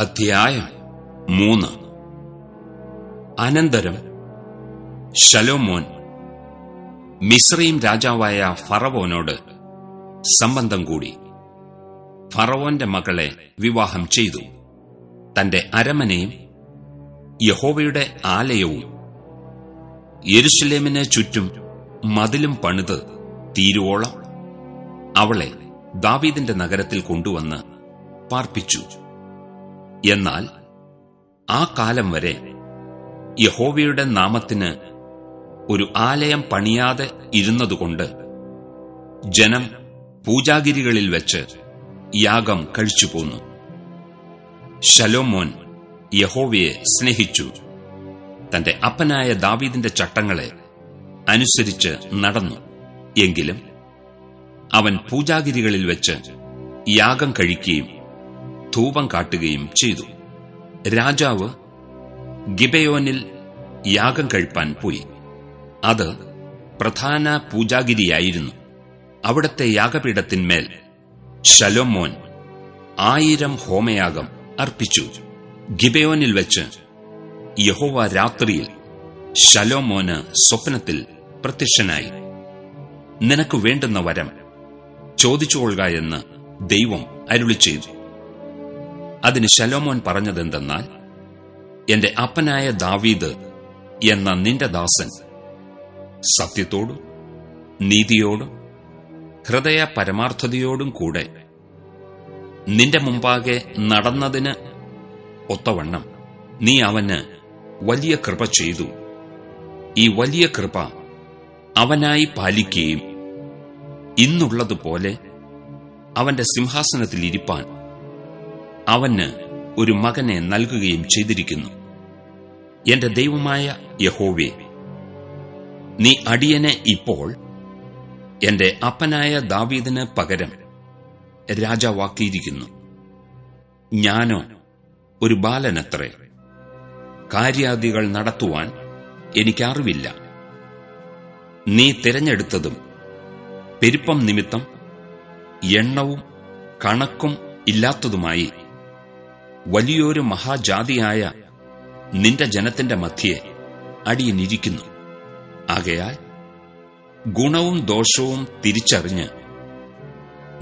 അധ്യായം മൂന്ന്. അനന്തരം ശലോമോൻ മിശ്രയും രാജാവായ ഫറവോനോട് സംബന്ധം കൂടി. ഫറവോന്റെ മകളെ വിവാഹം ചെയ്തു. തന്റെ അരമനയും യഹോവയുടെ ആലയവും യെരുഷലേമിന് ചുറ്റും മതിലും പണിത് തീരുവോളം അവളെ ദാവീദിന്റെ നഗരത്തിൽ കൊണ്ടുവന്ന് പാർപ്പിച്ചു. എന്നാൽ ആ കാലം വരെ യഹോവയുടെ നാമത്തിന് ഒരു ആലയം പണിയാതെ ഇരുന്നതുകൊണ്ട് ജനം പൂജാഗിരികളിൽ വെച്ച് യാഗം കഴിച്ചുപോന്നു ശലോമോൻ യഹോവയെ സ്നേഹിച്ചു. തന്റെ അപ്പനായ ദാവീദിന്റെ ചട്ടങ്ങളെ അനുസരിച്ച് നടന്നു. എങ്കിലും അവൻ പൂജാഗിരികളിൽ വെച്ച് യാഗം കഴിക്കുകയും ധൂപം കാട്ടുകയും ചെയ്തു. രാജാവ് ഗിബയോനിൽ യാഗം കഴിപ്പാൻ പോയി. അത് പ്രധാന പൂജാഗിരിയായിരുന്നു. അവിടത്തെ യാഗപീഠത്തിന്മേൽ ശലോമോൻ ആയിരം ഹോമയാഗം അർപ്പിച്ചു. ഗിബയോനിൽ വെച്ച് യഹോവ രാത്രിയിൽ ശലോമോന് സ്വപ്നത്തിൽ പ്രത്യക്ഷനായി. നിനക്ക് വേണ്ടുന്ന വരം ചോദിച്ചുകൊള്ളുക എന്ന് ദൈവം അരുളി ചെയ്തു അതിന് ശലോമോൻ പറഞ്ഞതെന്തെന്നാൽ എന്റെ അപ്പനായ ദാവീദ് എന്ന നിന്റെ ദാസൻ സത്യത്തോടും നീതിയോടും ഹൃദയ പരമാർത്ഥതയോടും കൂടെ നിന്റെ മുമ്പാകെ നടന്നതിന് ഒത്തവണ്ണം നീ അവന് വലിയ കൃപ ചെയ്തു. ഈ വലിയ കൃപ അവനായി പാലിക്കുകയും ഇന്നുള്ളതുപോലെ അവന്റെ സിംഹാസനത്തിൽ ഇരിപ്പാൻ അവന് ഒരു മകനെ നൽകുകയും ചെയ്തിരിക്കുന്നു. എന്റെ ദൈവമായ യഹോവേ നീ അടിയനെ ഇപ്പോൾ എന്റെ അപ്പനായ ദാവീദിന് പകരം രാജാവാക്കിയിരിക്കുന്നു. ഞാനോ ഒരു ബാലനത്രേ കാര്യാദികൾ നടത്തുവാൻ എനിക്കറിവില്ല. നീ തിരഞ്ഞെടുത്തതും പെരുപ്പം നിമിത്തം എണ്ണവും കണക്കും ഇല്ലാത്തതുമായി വലിയൊരു മഹാജാതിയായ നിന്റെ ജനത്തിന്റെ മധ്യേ അടിയനിരിക്കുന്നു. ആകയാൽ ഗുണവും ദോഷവും തിരിച്ചറിഞ്ഞ്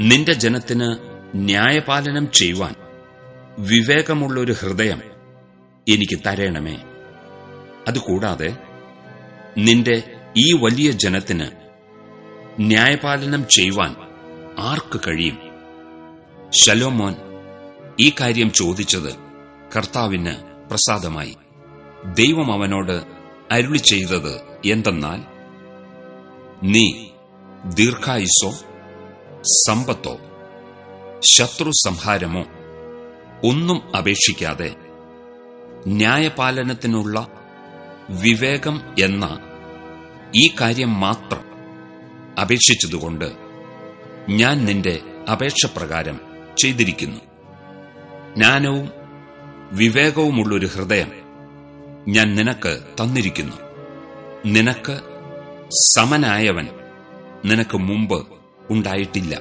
നിന്റെ ജനത്തിന് ന്യായപാലനം ചെയ്യുവാൻ വിവേകമുള്ളൊരു ഹൃദയം എനിക്ക് തരയണമേ അതുകൂടാതെ നിന്റെ ഈ വലിയ ജനത്തിന് ന്യായപാലനം ചെയ്യുവാൻ ആർക്ക് കഴിയും? ശലോമോൻ ഈ കാര്യം ചോദിച്ചത് കർത്താവിന് പ്രസാദമായി. ദൈവം അവനോട് അരുളി ചെയ്തത് എന്തെന്നാൽ നീ ദീർഘായുസോ സമ്പത്തോ ശത്രു സംഹാരമോ ഒന്നും അപേക്ഷിക്കാതെ ന്യായപാലനത്തിനുള്ള വിവേകം എന്ന ഈ കാര്യം മാത്രം അപേക്ഷിച്ചതുകൊണ്ട് ഞാൻ നിന്റെ അപേക്ഷപ്രകാരം ചെയ്തിരിക്കുന്നു. ജ്ഞാനവും വിവേകവുമുള്ളൊരു ഹൃദയം ഞാൻ നിനക്ക് തന്നിരിക്കുന്നു. നിനക്ക് സമനായവൻ നിനക്ക് മുമ്പ് ഉണ്ടായിട്ടില്ല.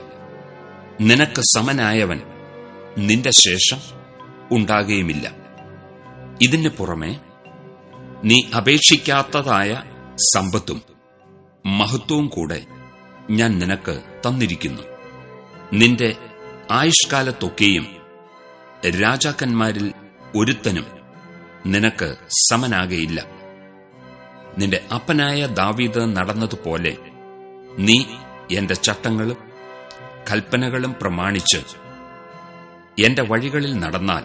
നിനക്ക് സമനായവൻ നിന്റെ ശേഷം ഉണ്ടാകുകയുമില്ല. ഇതിന് പുറമെ നീ അപേക്ഷിക്കാത്തതായ സമ്പത്തും മഹത്വവും കൂടെ ഞാൻ നിനക്ക് തന്നിരിക്കുന്നു. നിന്റെ ആയുഷ്കാലത്തൊക്കെയും രാജാക്കന്മാരിൽ ഒരുത്തനും നിനക്ക് സമനാകയില്ല. നിന്റെ അപ്പനായ ദാവീദ് നടന്നതുപോലെ നീ എന്റെ ചട്ടങ്ങളും കൽപ്പനകളും പ്രമാണിച്ച് എന്റെ വഴികളിൽ നടന്നാൽ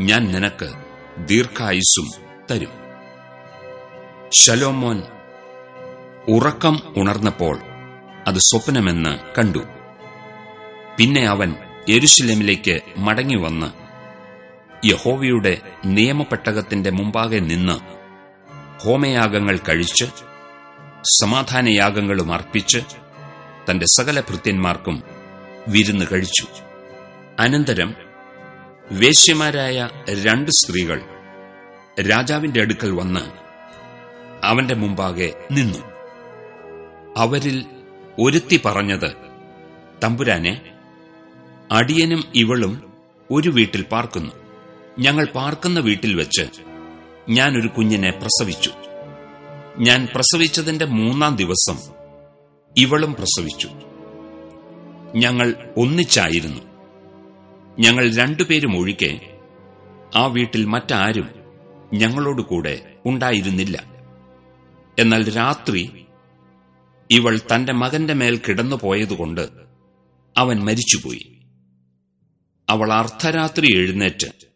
ഞാൻ നിനക്ക് ദീർഘായുസ്സും തരും. ശലോമോൻ ഉറക്കം ഉണർന്നപ്പോൾ അത് സ്വപ്നമെന്ന് കണ്ടു. പിന്നെ അവൻ യെരുശലേമിലേക്ക് മടങ്ങിവന്ന് യഹോവയുടെ നിയമപ്പെട്ടകത്തിന്റെ മുമ്പാകെ നിന്ന് ഹോമയാഗങ്ങൾ കഴിച്ച് സമാധാനയാഗങ്ങളും അർപ്പിച്ച് തന്റെ സകല ഭൃത്യന്മാർക്കും വിരുന്ന് കഴിച്ചു. അനന്തരം വേശ്യമാരായ രണ്ട് സ്ത്രീകൾ രാജാവിന്റെ അടുക്കൽ വന്ന് അവന്റെ മുമ്പാകെ നിന്നു. അവരിൽ ഒരുത്തി പറഞ്ഞത് തമ്പുരാനെ അടിയനും ഇവളും ഒരു വീട്ടിൽ പാർക്കുന്നു. ഞങ്ങൾ പാർക്കുന്ന വീട്ടിൽ വെച്ച് ഞാൻ ഒരു കുഞ്ഞിനെ പ്രസവിച്ചു. ഞാൻ പ്രസവിച്ചതിന്റെ മൂന്നാം ദിവസം ഇവളും പ്രസവിച്ചു. ഞങ്ങൾ ഒന്നിച്ചായിരുന്നു. ഞങ്ങൾ രണ്ടുപേരും ഒഴികെ ആ വീട്ടിൽ മറ്റാരും ഞങ്ങളോട് കൂടെ ഉണ്ടായിരുന്നില്ല. എന്നാൽ രാത്രി ഇവൾ തന്റെ മകന്റെ മേൽ കിടന്നു പോയതുകൊണ്ട് അവൻ മരിച്ചുപോയി. അവൾ അർദ്ധരാത്രി എഴുന്നേറ്റ്.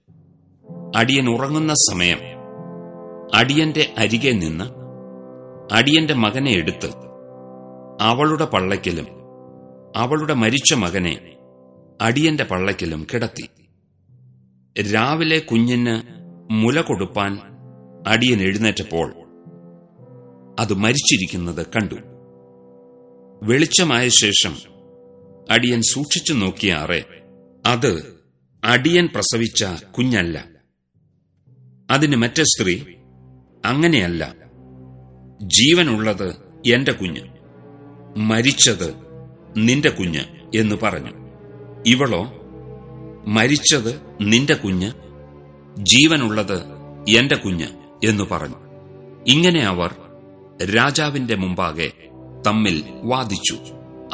അടിയൻ ഉറങ്ങുന്ന സമയം. അടിയന്റെ അരികെ നിന്ന് അടിയന്റെ മകനെ എടുത്ത് അവളുടെ പള്ളയ്ക്കലും അവളുടെ മരിച്ച മകനെ അടിയന്റെ പള്ളയ്ക്കലും കിടത്തി. രാവിലെ കുഞ്ഞിന് മുല കൊടുപ്പാൻ അടിയൻ എഴുന്നേറ്റപ്പോൾ അത് മരിച്ചിരിക്കുന്നത് കണ്ടു. വെളിച്ചമായ ശേഷം അടിയൻ സൂക്ഷിച്ചു നോക്കിയാറെ അത് അടിയൻ പ്രസവിച്ച കുഞ്ഞല്ല. അതിന് മറ്റേ സ്ത്രീ അങ്ങനെയല്ല. ജീവനുള്ളത് എന്റെ കുഞ്ഞ് മരിച്ചത് നിന്റെ കുഞ്ഞ് എന്ന് പറഞ്ഞു. ഇവളോ മരിച്ചത് നിന്റെ കുഞ്ഞ് ജീവനുള്ളത് എന്റെ കുഞ്ഞ് എന്ന് പറഞ്ഞു. ഇങ്ങനെ അവർ രാജാവിന്റെ മുമ്പാകെ തമ്മിൽ വാദിച്ചു.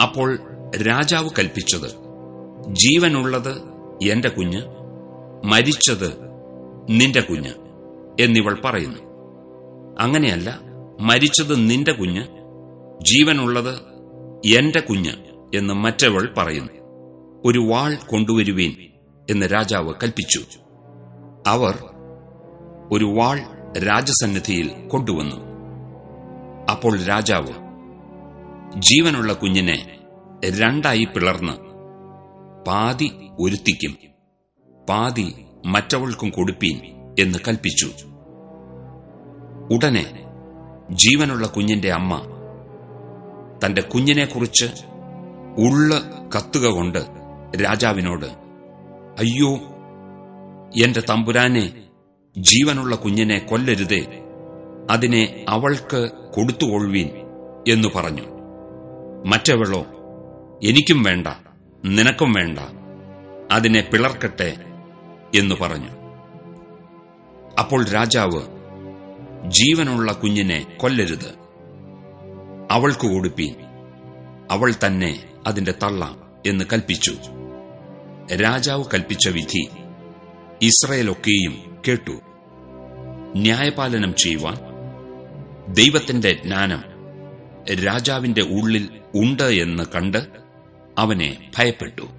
അപ്പോൾ രാജാവ് കൽപ്പിച്ചത് ജീവനുള്ളത് എന്റെ കുഞ്ഞ് മരിച്ചത് നിന്റെ കുഞ്ഞ് എന്നിവൾ പറയുന്നു. അങ്ങനെയല്ല മരിച്ചത് നിന്റെ കുഞ്ഞ് ജീവനുള്ളത് എന്റെ കുഞ്ഞ് എന്ന് മറ്റവൾ പറയുന്നു. ഒരു വാൾ കൊണ്ടുവരുവീൻ എന്ന് രാജാവ് കൽപ്പിച്ചു. അവർ ഒരു വാൾ രാജസന്നിധിയിൽ കൊണ്ടുവന്നു. അപ്പോൾ രാജാവ് ജീവനുള്ള കുഞ്ഞിനെ രണ്ടായി പിളർന്ന് പാതി ഒരുത്തിക്കും പാതി മറ്റവൾക്കും കൊടുപ്പീൻ എന്ന് കൽപ്പിച്ചു. ഉടനെ ജീവനുള്ള കുഞ്ഞിന്റെ അമ്മ തന്റെ കുഞ്ഞിനെക്കുറിച്ച് ഉള്ള കത്തുക കൊണ്ട് രാജാവിനോട് അയ്യോ എന്റെ തമ്പുരാനെ ജീവനുള്ള കുഞ്ഞിനെ കൊല്ലരുതേ അതിനെ അവൾക്ക് കൊടുത്തുകൊള്ളുവീൻ എന്നു പറഞ്ഞു. മറ്റവളോ എനിക്കും വേണ്ട. നിനക്കും വേണ്ട. അതിനെ പിളർക്കട്ടെ എന്നു പറഞ്ഞു. അപ്പോൾ രാജാവ് ജീവനുള്ള കുഞ്ഞിനെ കൊല്ലരുത്. അവൾക്ക് കൊടുപ്പീൻ അവൾ തന്നെ അതിന്റെ തള്ള എന്ന് കൽപ്പിച്ചു. രാജാവ് കൽപ്പിച്ച വിധി ഇസ്രയേലൊക്കെയും കേട്ടു. ന്യായപാലനം ചെയ്യുവാൻ ദൈവത്തിന്റെ ജ്ഞാനം രാജാവിന്റെ ഉള്ളിൽ ഉണ്ട് എന്ന് കണ്ട് അവനെ ഭയപ്പെട്ടു.